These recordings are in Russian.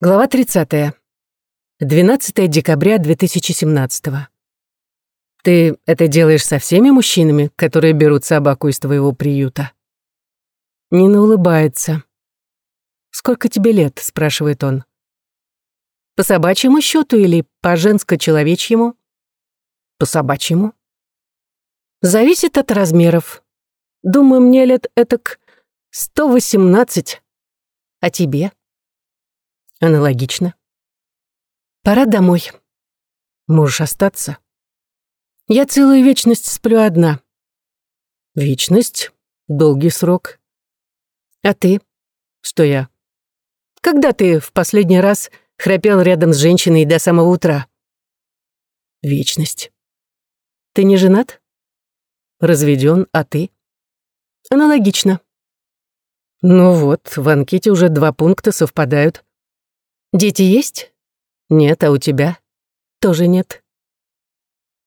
Глава 30. 12 декабря 2017. Ты это делаешь со всеми мужчинами, которые берут собаку из твоего приюта? Нина улыбается. «Сколько тебе лет?» — спрашивает он. «По собачьему счету или по женско-человечьему?» «По собачьему». «Зависит от размеров. Думаю, мне лет этак 118. А тебе?» Аналогично. Пора домой. Можешь остаться. Я целую вечность сплю одна. Вечность? Долгий срок. А ты? Что я? Когда ты в последний раз храпел рядом с женщиной до самого утра? Вечность. Ты не женат? Разведен, а ты? Аналогично. Ну вот, в анкете уже два пункта совпадают. Дети есть? Нет, а у тебя? Тоже нет.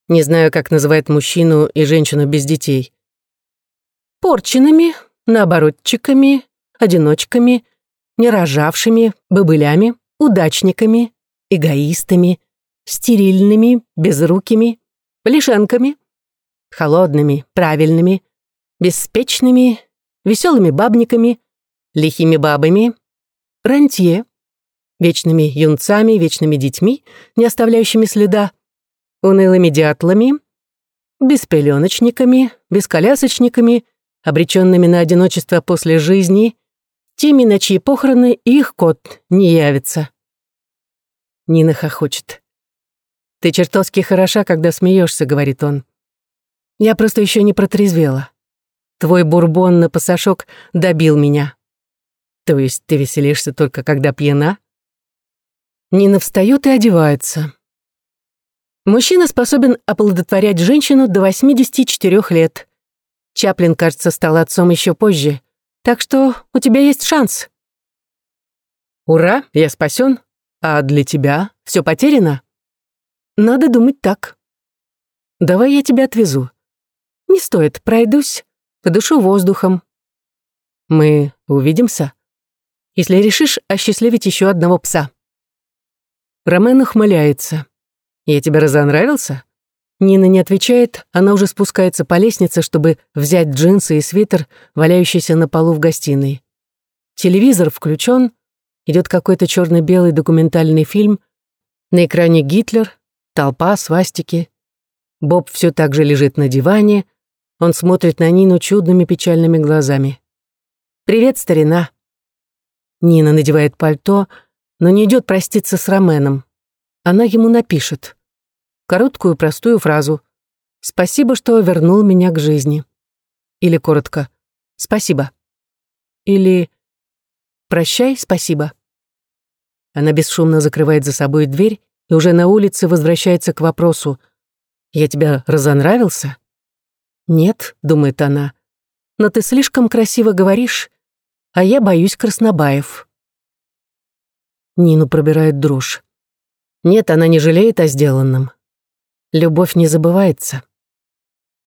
Не знаю, как называют мужчину и женщину без детей. Порченными, наоборотчиками, одиночками, нерожавшими, бобылями, удачниками, эгоистами, стерильными, безрукими, лишенками, холодными, правильными, беспечными, веселыми бабниками, лихими бабами, рантье, вечными юнцами, вечными детьми, не оставляющими следа, унылыми дятлами, беспеленочниками, бесколясочниками, обреченными на одиночество после жизни, теми, на чьи похороны их кот не явится. Нина хохочет. «Ты чертовски хороша, когда смеешься», — говорит он. «Я просто еще не протрезвела. Твой бурбон на пасашок добил меня». «То есть ты веселишься только когда пьяна?» Нина встает и одевается. Мужчина способен оплодотворять женщину до 84 лет. Чаплин, кажется, стал отцом еще позже. Так что у тебя есть шанс. Ура, я спасен. А для тебя все потеряно? Надо думать так. Давай я тебя отвезу. Не стоит, пройдусь, подышу воздухом. Мы увидимся, если решишь осчастливить еще одного пса. Ромен ухмыляется. «Я тебе разонравился?» Нина не отвечает, она уже спускается по лестнице, чтобы взять джинсы и свитер, валяющийся на полу в гостиной. Телевизор включен, идет какой-то черно-белый документальный фильм. На экране Гитлер, толпа, свастики. Боб все так же лежит на диване, он смотрит на Нину чудными печальными глазами. «Привет, старина!» Нина надевает пальто, но не идет проститься с Роменом. Она ему напишет. Короткую простую фразу «Спасибо, что вернул меня к жизни». Или коротко «Спасибо». Или «Прощай, спасибо». Она бесшумно закрывает за собой дверь и уже на улице возвращается к вопросу «Я тебя разонравился?» «Нет», — думает она, — «но ты слишком красиво говоришь, а я боюсь краснобаев». Нину пробирает дрожь. Нет, она не жалеет о сделанном. Любовь не забывается.